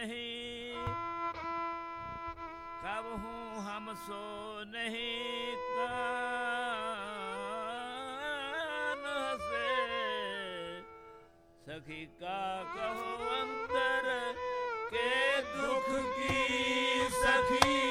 नहीं कब हूँ हम सो नहीं कान से सखी का कहो अंतर के दुख की सखी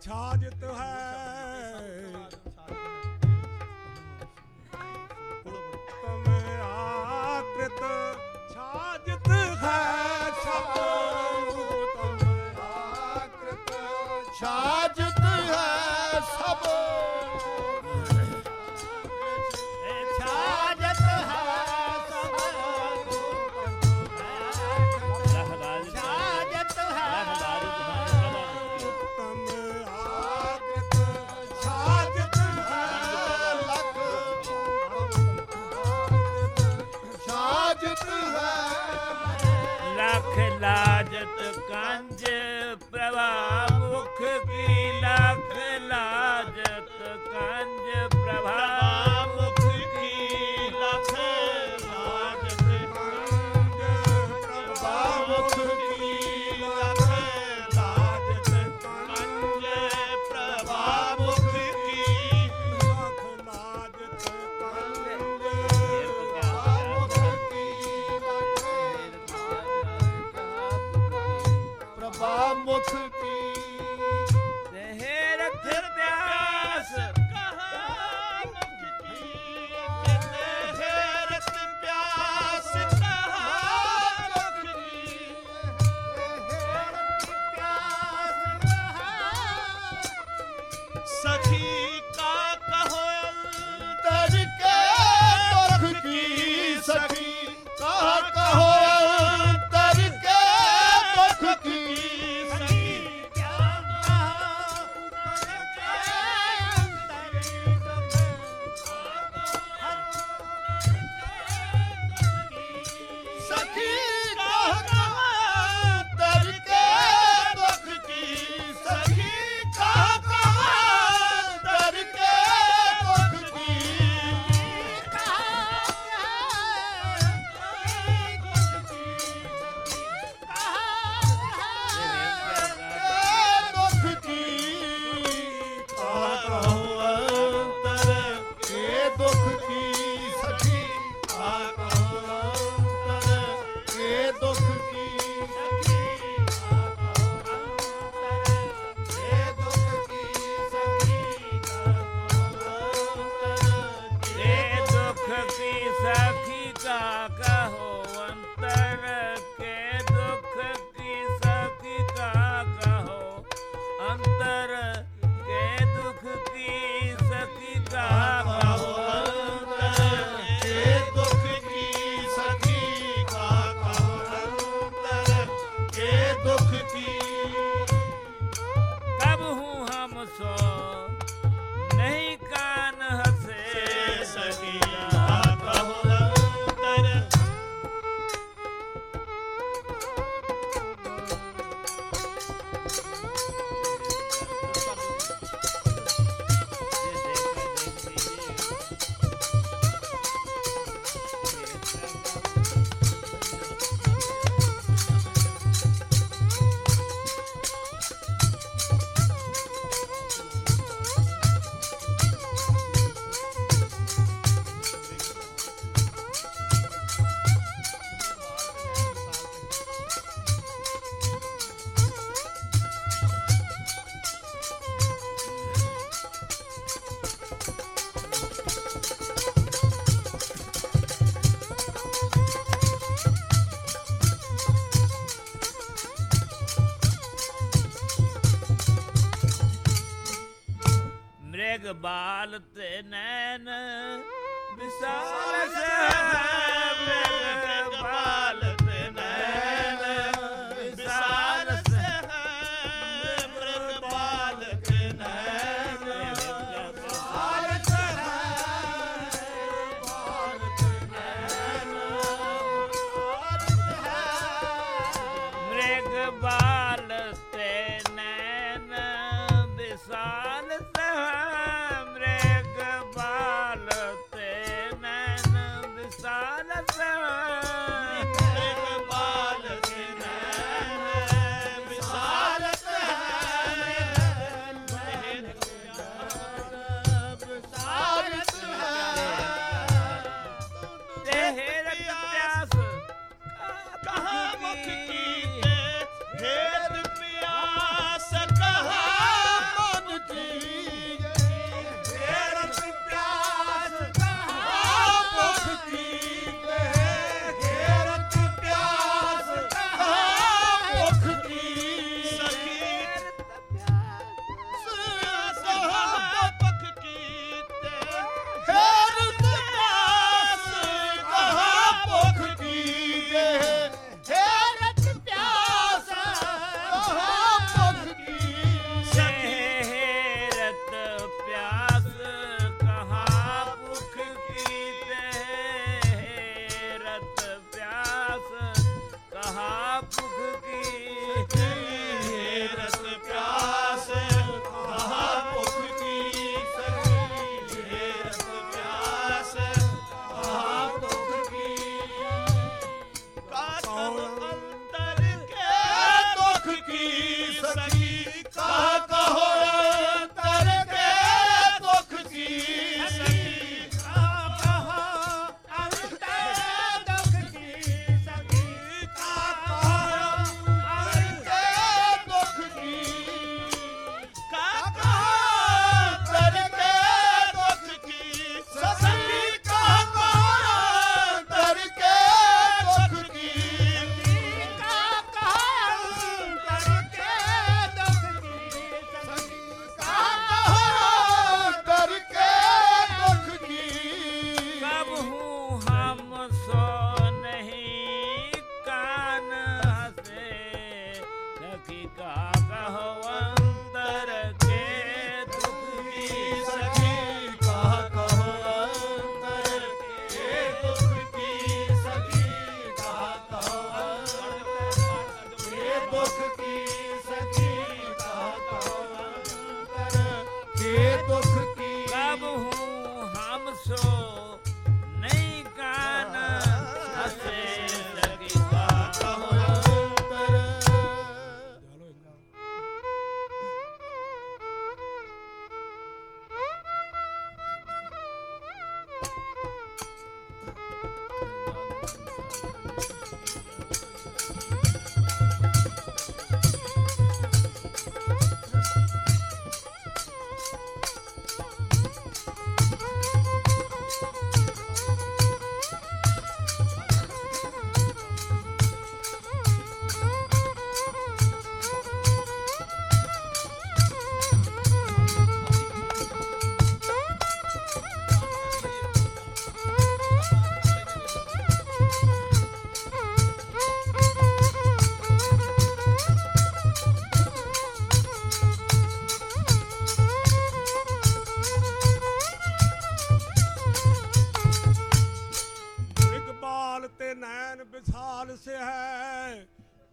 ਛਾਜਤ ਹੈ। ਬਾਲ ਤੇ ਨੈਣ ਵਿਸਾਲ ਸਾਹਿਬ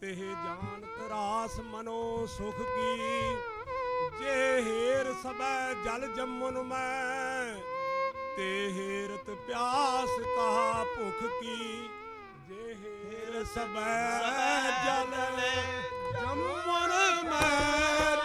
ਤੇਹ ਜਾਨ ਤਰਾਸ ਮਨੋ ਸੁਖ ਕੀ। ਜੇ ਹੇਰ ਸਬੈ ਜਲ ਜੰਮਨ ਮੈਂ, ਤੇ ਹੇਰਤ ਪਿਆਸ ਕਾ ਭੁਖ ਕੀ। ਜੇ ਹੇਰ ਸਬੈ ਜਲ ਜੰਮਨ ਮੈਂ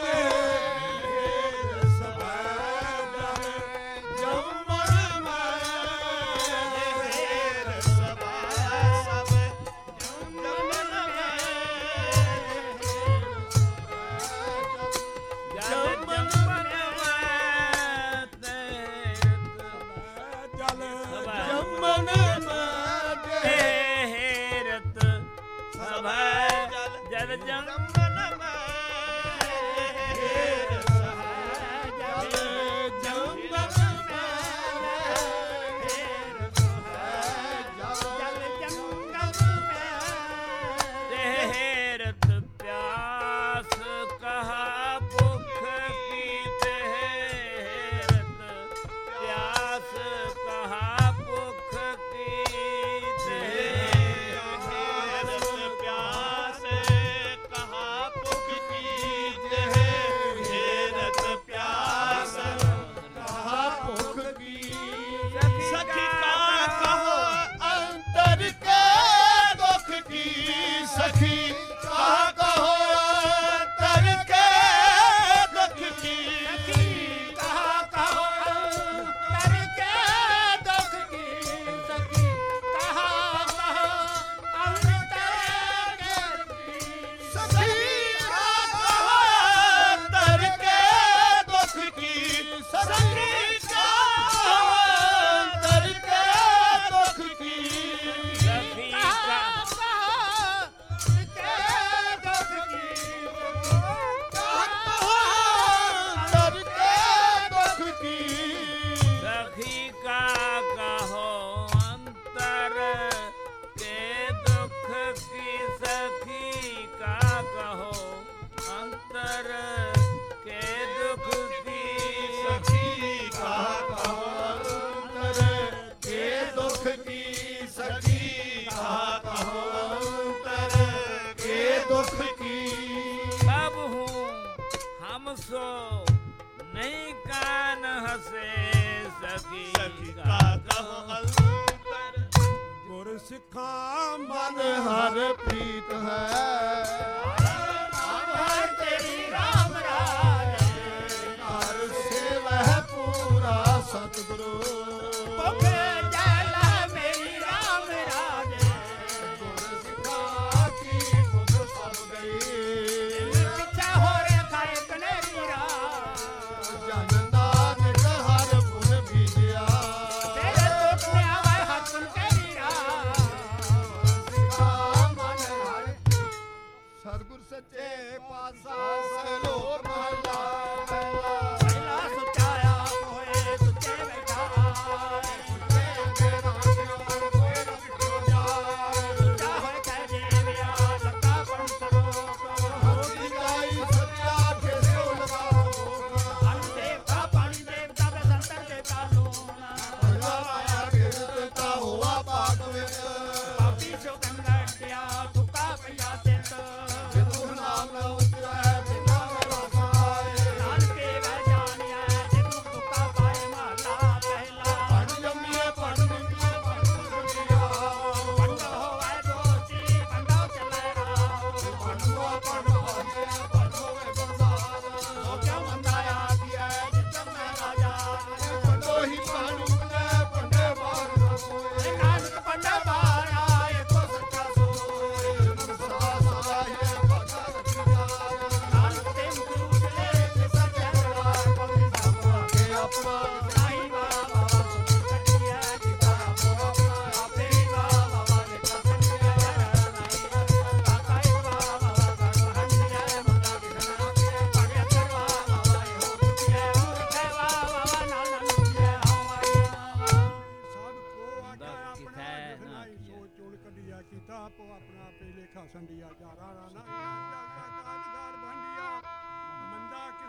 ਹਰ ਪ੍ਰੀਤ ਹੈ। over.